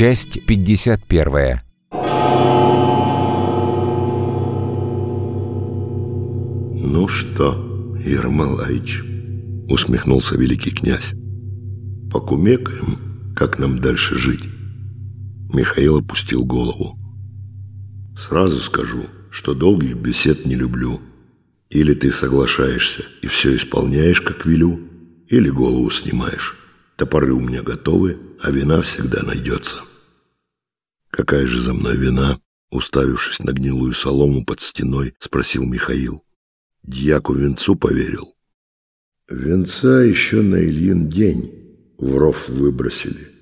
Часть 51. «Ну что, Ермолаич?» — усмехнулся великий князь. «Покумекаем, как нам дальше жить?» Михаил опустил голову. «Сразу скажу, что долгих бесед не люблю. Или ты соглашаешься и все исполняешь, как велю, или голову снимаешь. Топоры у меня готовы, а вина всегда найдется». «Какая же за мной вина?» Уставившись на гнилую солому под стеной, спросил Михаил. Дьяку венцу поверил. Венца еще на Ильин день в ров выбросили.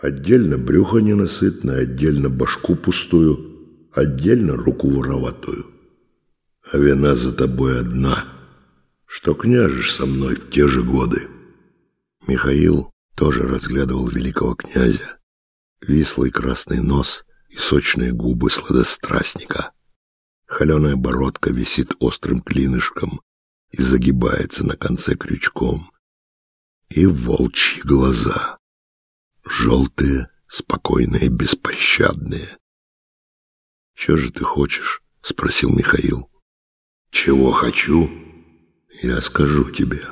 Отдельно брюхо ненасытное, отдельно башку пустую, отдельно руку вороватую. А вина за тобой одна, что княжешь со мной в те же годы. Михаил тоже разглядывал великого князя. Вислый красный нос и сочные губы сладострастника. Холеная бородка висит острым клинышком и загибается на конце крючком. И волчьи глаза. Желтые, спокойные, беспощадные. «Чего же ты хочешь?» — спросил Михаил. «Чего хочу?» «Я скажу тебе,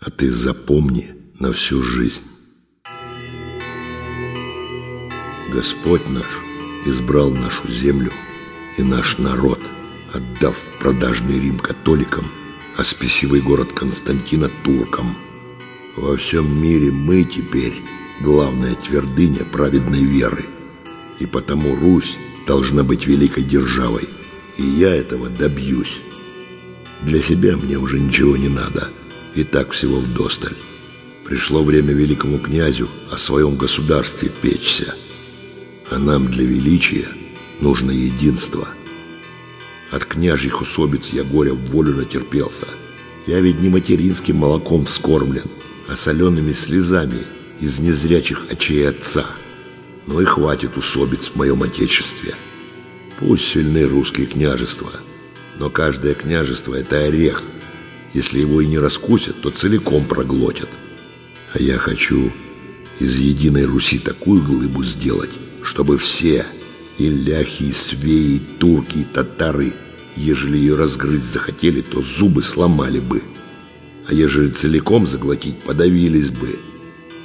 а ты запомни на всю жизнь». Господь наш избрал нашу землю и наш народ, отдав продажный Рим католикам, а спесивый город Константина туркам. Во всем мире мы теперь главная твердыня праведной веры, и потому Русь должна быть великой державой, и я этого добьюсь. Для себя мне уже ничего не надо, и так всего вдосталь. Пришло время великому князю о своем государстве печься, а нам для величия нужно единство. От княжьих усобиц я горя в волю натерпелся. Я ведь не материнским молоком вскормлен, а солеными слезами из незрячих очей отца. Ну и хватит усобиц в моем отечестве. Пусть сильны русские княжества, но каждое княжество — это орех. Если его и не раскусят, то целиком проглотят. А я хочу из единой Руси такую глыбу сделать, чтобы все — и ляхи, и свеи, и турки, и татары. Ежели ее разгрызть захотели, то зубы сломали бы. А ежели целиком заглотить, подавились бы.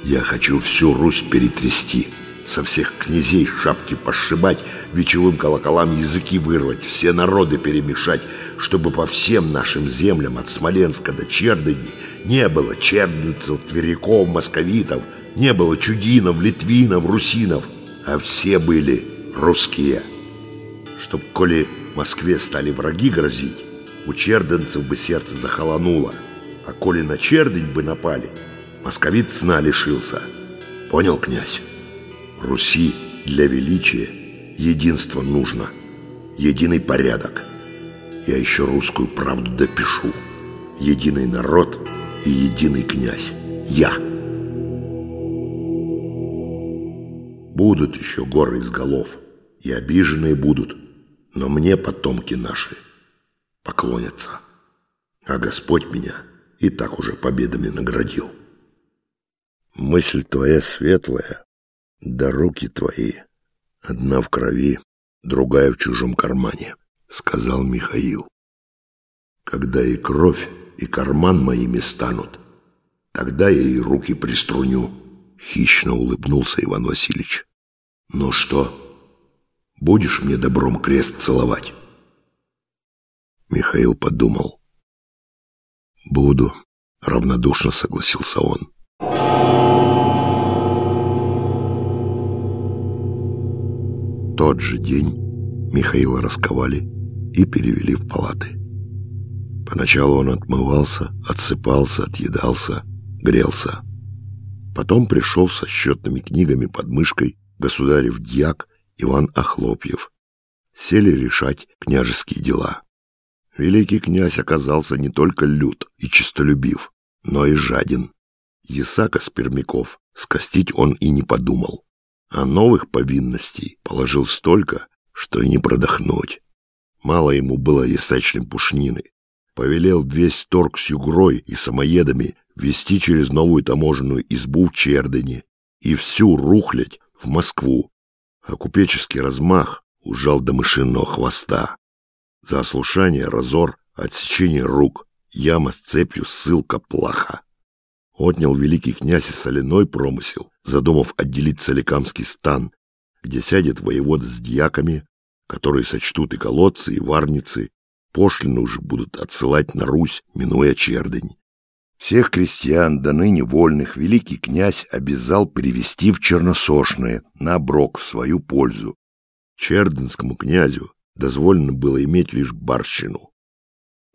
Я хочу всю Русь перетрясти, со всех князей шапки пошибать, вечевым колоколам языки вырвать, все народы перемешать, чтобы по всем нашим землям от Смоленска до Чердыни не было чердынцев, тверяков, московитов, не было чудинов, литвинов, русинов, а все были русские. Чтоб, коли Москве стали враги грозить, у черденцев бы сердце захолонуло, а коли на чердень бы напали, московит сна лишился. Понял, князь? Руси для величия единство нужно, единый порядок. Я еще русскую правду допишу. Единый народ и единый князь. Я. Будут еще горы из голов и обиженные будут, но мне потомки наши поклонятся. А Господь меня и так уже победами наградил. Мысль твоя светлая, да руки твои, одна в крови, другая в чужом кармане, сказал Михаил. Когда и кровь, и карман моими станут, тогда я и руки приструню, хищно улыбнулся Иван Васильевич. Ну что, Будешь мне добром крест целовать?» Михаил подумал. «Буду», — равнодушно согласился он. Тот же день Михаила расковали и перевели в палаты. Поначалу он отмывался, отсыпался, отъедался, грелся. Потом пришел со счетными книгами под мышкой государев дьяк Иван Охлопьев. Сели решать княжеские дела. Великий князь оказался не только лют и честолюбив, но и жаден. Ясака с скостить он и не подумал, а новых повинностей положил столько, что и не продохнуть. Мало ему было ясачным пушнины. Повелел весь торг с югрой и самоедами вести через новую таможенную избу в Чердыне и всю рухлядь в Москву, а купеческий размах ужал до мышиного хвоста. За ослушание разор, отсечение рук, яма с цепью, ссылка плаха. Отнял великий князь и соляной промысел, задумав отделить Соликамский стан, где сядет воевода с дьяками, которые сочтут и колодцы, и варницы, пошлины уже будут отсылать на Русь, минуя чердень. Всех крестьян, до ныне вольных, великий князь обязал привести в Черносошное на оброк в свою пользу. Черденскому князю дозволено было иметь лишь барщину.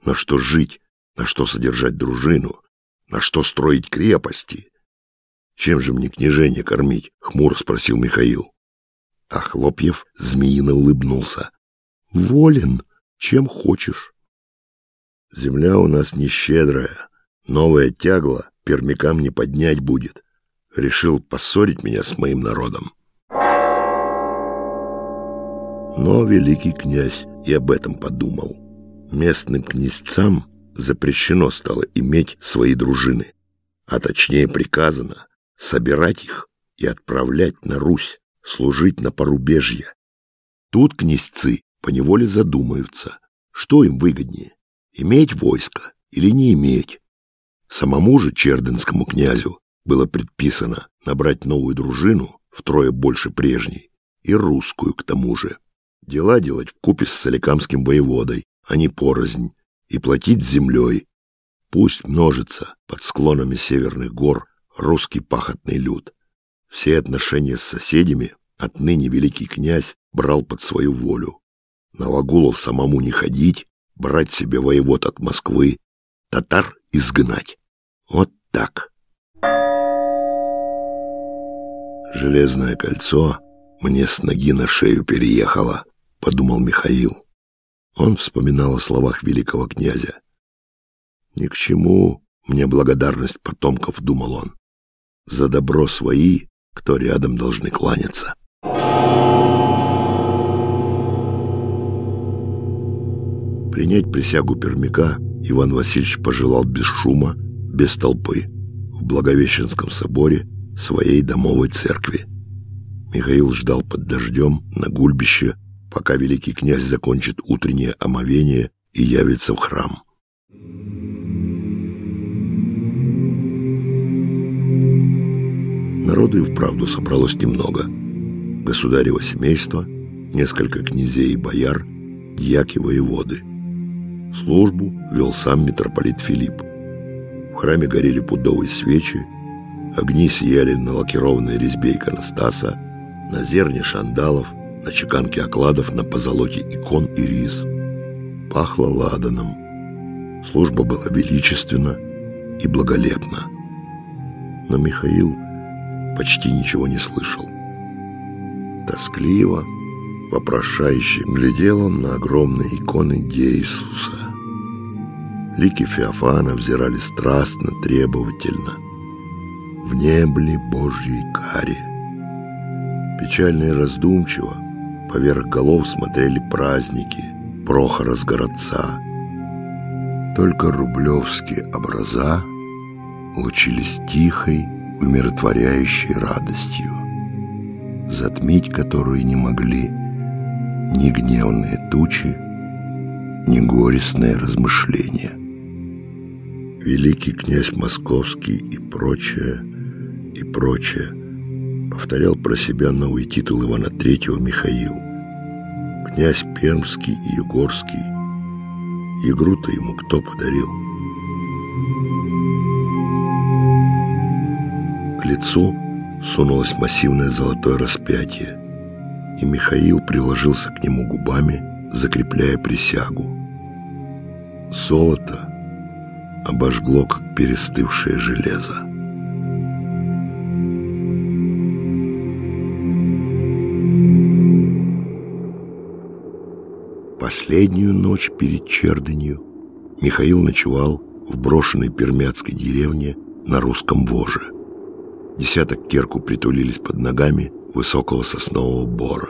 На что жить, на что содержать дружину, на что строить крепости? Чем же мне княжение кормить? — хмуро спросил Михаил. А Хлопьев змеино улыбнулся. — Волен, чем хочешь. Земля у нас нещедрая, новая тягла пермякам не поднять будет. Решил поссорить меня с моим народом. Но великий князь и об этом подумал. Местным князцам запрещено стало иметь свои дружины, а точнее приказано собирать их и отправлять на Русь, служить на порубежье. Тут князцы поневоле задумаются, что им выгоднее, иметь войско или не иметь. Самому же черденскому князю было предписано набрать новую дружину втрое больше прежней и русскую к тому же. Дела делать в купе с соликамским воеводой, а не порознь, и платить землей. Пусть множится под склонами северных гор русский пахотный люд. Все отношения с соседями отныне великий князь брал под свою волю. На Вагулов самому не ходить, брать себе воевод от Москвы, татар изгнать. Вот так. Железное кольцо мне с ноги на шею переехало, подумал Михаил. Он вспоминал о словах великого князя. «Ни к чему мне благодарность потомков», — думал он. «За добро свои, кто рядом должны кланяться». Принять присягу пермяка Иван Васильевич пожелал без шума, без толпы, в Благовещенском соборе своей домовой церкви. Михаил ждал под дождем на гульбище, пока великий князь закончит утреннее омовение и явится в храм. Народу и вправду собралось немного. Государево семейство, несколько князей и бояр, дьяки воеводы. Службу вел сам митрополит Филипп. В храме горели пудовые свечи, огни сияли на лакированной резьбе иконостаса, на зерне шандалов, на чеканке окладов, на позолоте икон и рис. Пахло ладаном. Служба была величественна и благолепна. Но Михаил почти ничего не слышал. Тоскливо, вопрошающе глядел он на огромные иконы Иисуса. Лики Феофана взирали страстно, требовательно. В небли Божьей каре. Печально и раздумчиво Поверх голов смотрели праздники Прохора с городца. Только рублевские образа лучились тихой, умиротворяющей радостью, затмить которую не могли ни гневные тучи, ни горестные размышления. Великий князь Московский и прочее, и прочее повторял про себя новый титул Ивана Третьего Михаил. Князь Пермский и Егорский. Игру-то ему кто подарил? К лицу сунулось массивное золотое распятие, и Михаил приложился к нему губами, закрепляя присягу. Золото обожгло, как перестывшее железо. Последнюю ночь перед Чердынью Михаил ночевал в брошенной пермяцкой деревне на русском воже. Десяток керку притулились под ногами высокого соснового бора.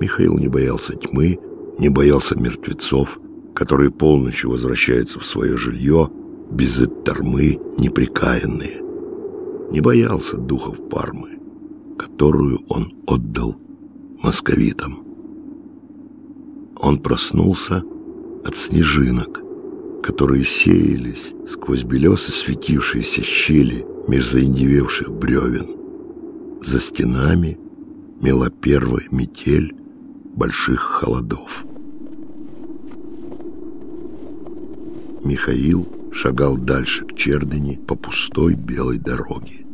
Михаил не боялся тьмы, не боялся мертвецов, которые полночью возвращаются в свое жилье, без тормы неприкаянные. Не боялся духов Пармы, которую он отдал московитам. Он проснулся от снежинок, которые сеялись сквозь белесо светившиеся щели меж заиндевевших бревен. За стенами мела первая метель больших холодов. Михаил шагал дальше к Чердыне по пустой белой дороге,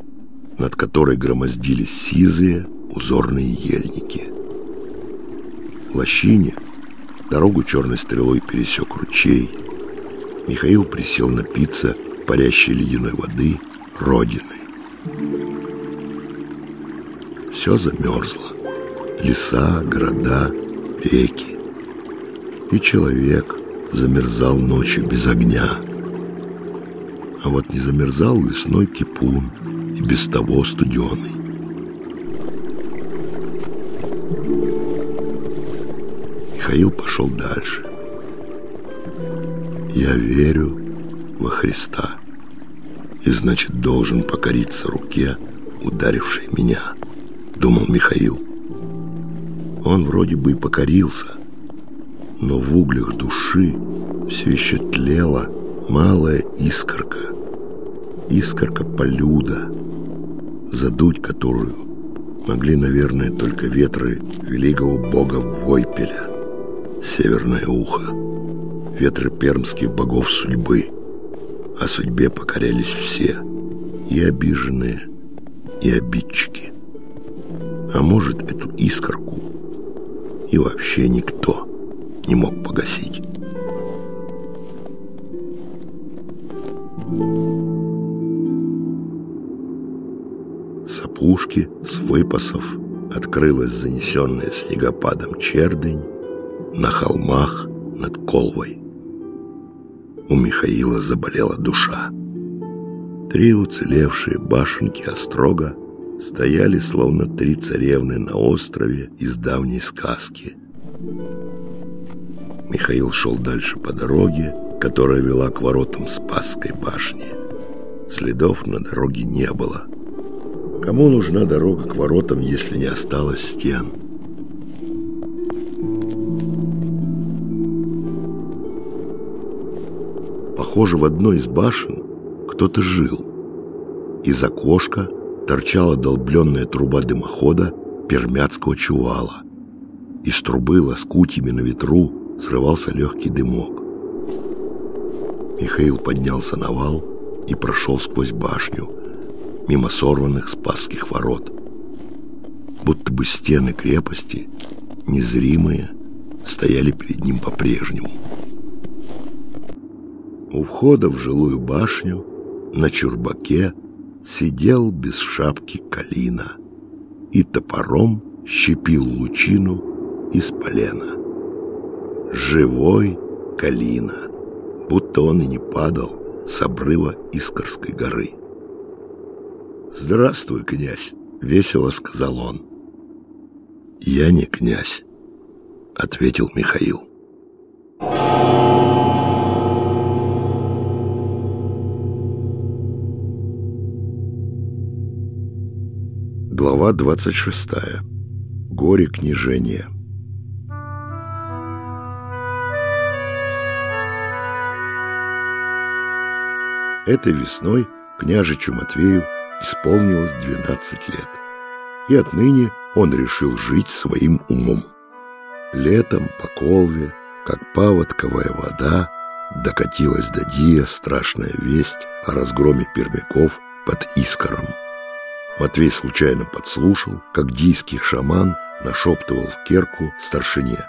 над которой громоздились сизые узорные ельники. В лощине дорогу черной стрелой пересек ручей. Михаил присел напиться парящей ледяной воды Родины. Все замерзло. Леса, города, реки. И человек замерзал ночью без огня. А вот не замерзал лесной кипун и без того студеный. Михаил пошел дальше. Я верю во Христа и значит должен покориться руке, ударившей меня, думал Михаил. Он вроде бы и покорился, но в углях души все еще тлела малая искорка, искорка полюда, задуть которую могли, наверное, только ветры великого бога Войпеля, северное ухо, ветры пермских богов судьбы. О судьбе покорялись все, и обиженные, и обидчики. А может, эту искорку и вообще никто не мог погасить. С опушки, с выпасов открылась занесенная снегопадом чердынь на холмах над Колвой. У Михаила заболела душа. Три уцелевшие башенки острога стояли словно три царевны на острове из давней сказки. Михаил шел дальше по дороге, которая вела к воротам Спасской башни. Следов на дороге не было. Кому нужна дорога к воротам, если не осталось стен? Похоже, в одной из башен кто-то жил. Из окошка торчала долбленная труба дымохода пермяцкого чувала. Из трубы лоскутьями на ветру срывался легкий дымок. Михаил поднялся на вал и прошел сквозь башню, мимо сорванных спасских ворот. Будто бы стены крепости, незримые, стояли перед ним по-прежнему. У входа в жилую башню на чурбаке сидел без шапки калина и топором щепил лучину из полена. Живой калина, будто он и не падал с обрыва Искорской горы. «Здравствуй, князь!» — весело сказал он. «Я не князь», — ответил Михаил. Глава 26. Горе княжения. Этой весной княжичу Матвею исполнилось 12 лет. И отныне он решил жить своим умом. Летом по Колве, как паводковая вода, докатилась до Дия страшная весть о разгроме пермяков под Искором. Матвей случайно подслушал, как дийский шаман нашептывал в керку старшине.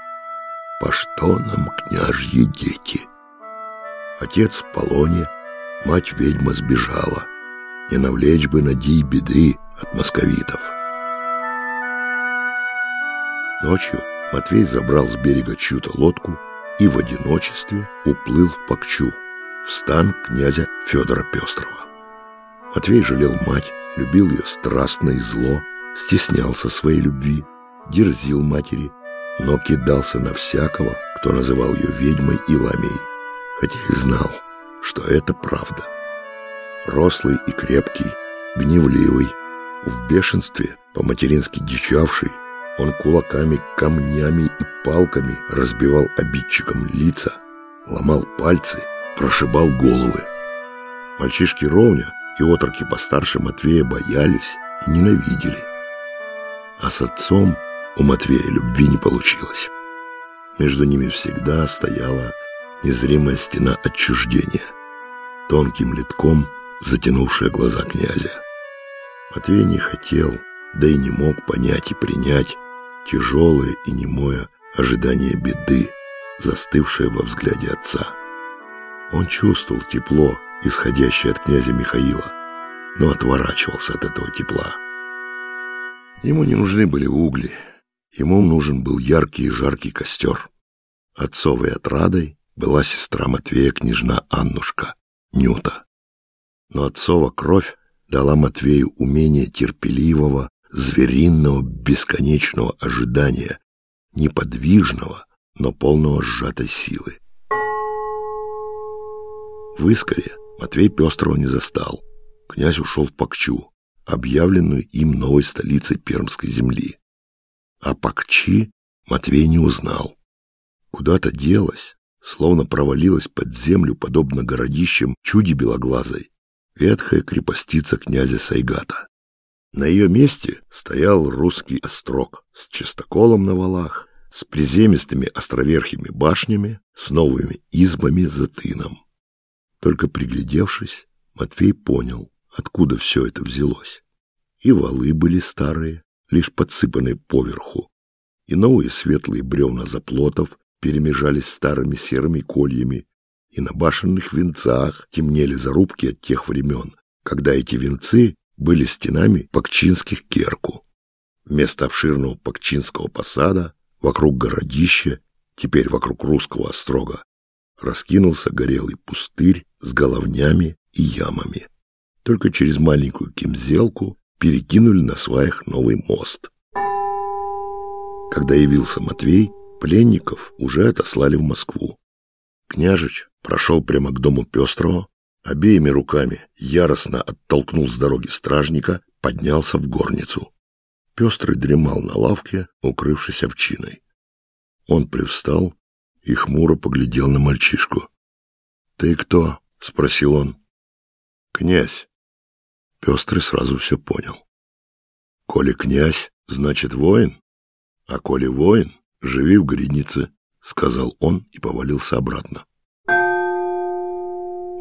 «По что нам, княжьи дети?» Отец в полоне, мать ведьма сбежала. Не навлечь бы на дий беды от московитов. Ночью Матвей забрал с берега чью-то лодку и в одиночестве уплыл в Пакчу, в стан князя Федора Пестрова. Матвей жалел мать, любил ее страстно и зло, стеснялся своей любви, дерзил матери, но кидался на всякого, кто называл ее ведьмой и ламей, хотя и знал, что это правда. Рослый и крепкий, гневливый, в бешенстве По-матерински дичавший, он кулаками, камнями и палками разбивал обидчикам лица, ломал пальцы, прошибал головы. Мальчишки ровня и отроки постарше Матвея боялись и ненавидели. А с отцом у Матвея любви не получилось. Между ними всегда стояла незримая стена отчуждения, тонким литком затянувшая глаза князя. Матвей не хотел, да и не мог понять и принять тяжелое и немое ожидание беды, застывшее во взгляде отца. Он чувствовал тепло, исходящее от князя Михаила, но отворачивался от этого тепла. Ему не нужны были угли, ему нужен был яркий и жаркий костер. Отцовой отрадой была сестра Матвея, княжна Аннушка, Нюта. Но отцова кровь дала Матвею умение терпеливого, звериного, бесконечного ожидания, неподвижного, но полного сжатой силы. В Искоре Матвей Пестрого не застал. Князь ушел в Пакчу, объявленную им новой столицей Пермской земли. А Пакчи Матвей не узнал. Куда-то делась, словно провалилась под землю, подобно городищам чуди белоглазой, ветхая крепостица князя Сайгата. На ее месте стоял русский острог с чистоколом на валах, с приземистыми островерхими башнями, с новыми избами за тыном. Только приглядевшись, Матвей понял, откуда все это взялось. И валы были старые, лишь подсыпанные поверху, и новые светлые бревна заплотов перемежались старыми серыми кольями, и на башенных венцах темнели зарубки от тех времен, когда эти венцы были стенами пакчинских керку. Вместо обширного пакчинского посада вокруг городища, теперь вокруг русского острога, раскинулся горелый пустырь с головнями и ямами. Только через маленькую кимзелку перекинули на сваях новый мост. Когда явился Матвей, пленников уже отослали в Москву. Княжич прошел прямо к дому Пестрого, обеими руками яростно оттолкнул с дороги стражника, поднялся в горницу. Пестрый дремал на лавке, укрывшись овчиной. Он привстал и хмуро поглядел на мальчишку. — Ты кто? — спросил он. — Князь. Пестрый сразу все понял. — Коли князь, значит воин? А коли воин, живи в гриднице, — сказал он и повалился обратно.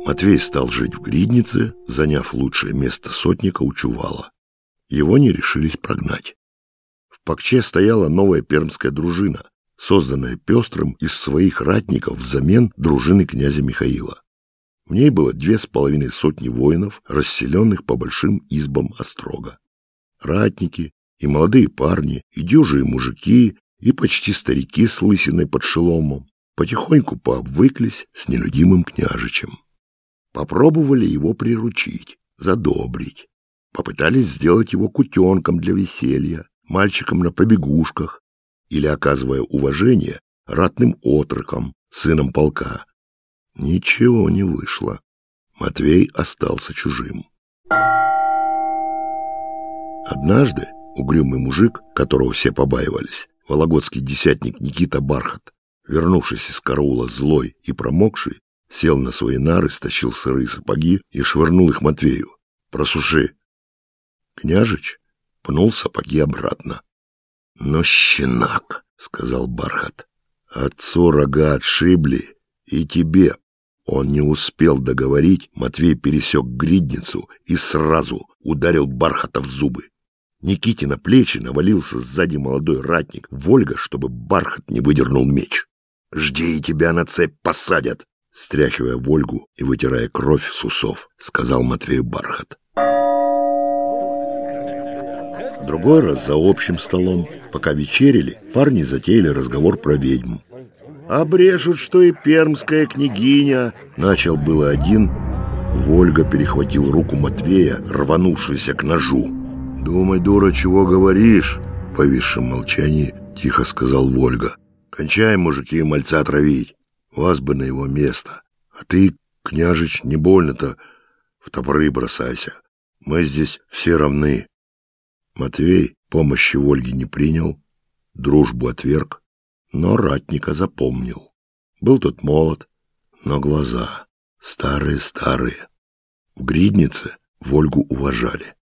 Матвей стал жить в гриднице, заняв лучшее место сотника у Чувала. Его не решились прогнать. В Пакче стояла новая пермская дружина, созданная пестрым из своих ратников взамен дружины князя Михаила. В ней было две с половиной сотни воинов, расселенных по большим избам острога. Ратники и молодые парни, и дюжие мужики, и почти старики с лысиной под шеломом потихоньку пообвыклись с нелюдимым княжичем. Попробовали его приручить, задобрить. Попытались сделать его кутенком для веселья, мальчиком на побегушках или, оказывая уважение, ратным отроком, сыном полка. Ничего не вышло. Матвей остался чужим. Однажды угрюмый мужик, которого все побаивались, вологодский десятник Никита Бархат, вернувшись из караула злой и промокший, сел на свои нары, стащил сырые сапоги и швырнул их Матвею. «Просуши!» Княжич пнул сапоги обратно. «Но щенак!» — сказал Бархат. «Отцу рога отшибли, и тебе!» Он не успел договорить, Матвей пересек гридницу и сразу ударил Бархата в зубы. Никите на плечи навалился сзади молодой ратник, Вольга, чтобы Бархат не выдернул меч. «Жди, и тебя на цепь посадят!» стряхивая Вольгу и вытирая кровь с усов, сказал Матвею Бархат. Другой раз за общим столом, пока вечерили, парни затеяли разговор про ведьму. «Обрежут, что и пермская княгиня!» Начал было один. Вольга перехватил руку Матвея, рванувшуюся к ножу. «Думай, дура, чего говоришь?» В повисшем молчании тихо сказал Вольга. «Кончаем, мужики, мальца травить!» Вас бы на его место. А ты, княжич, не больно-то в топоры бросайся. Мы здесь все равны. Матвей помощи Ольги не принял, дружбу отверг, но ратника запомнил. Был тот молод, но глаза старые-старые. В гриднице Вольгу уважали.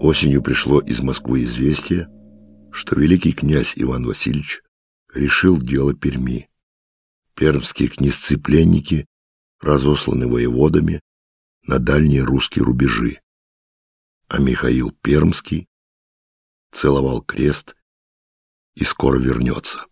Осенью пришло из Москвы известие, что великий князь Иван Васильевич решил дело Перми. Пермские князцы-пленники разосланы воеводами на дальние русские рубежи, а Михаил Пермский целовал крест и скоро вернется.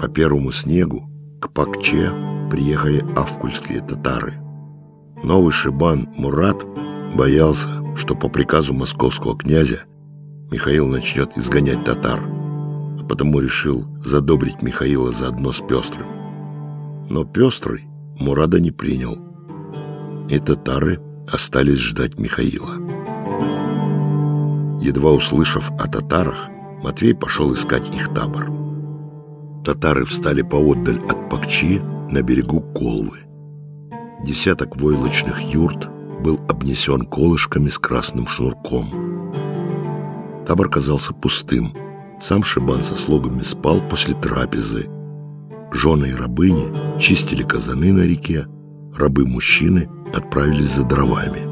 По первому снегу к Пакче приехали авкульские татары. Новый шибан Мурат боялся, что по приказу московского князя Михаил начнет изгонять татар, а потому решил задобрить Михаила заодно с Пестрым. Но Пестрый Мурада не принял, и татары остались ждать Михаила. Едва услышав о татарах, Матвей пошел искать их табор. Татары встали поотдаль от Пакчи на берегу Колвы. Десяток войлочных юрт был обнесен колышками с красным шнурком. Табор казался пустым. Сам Шибан со слугами спал после трапезы. Жены и рабыни чистили казаны на реке, рабы-мужчины отправились за дровами.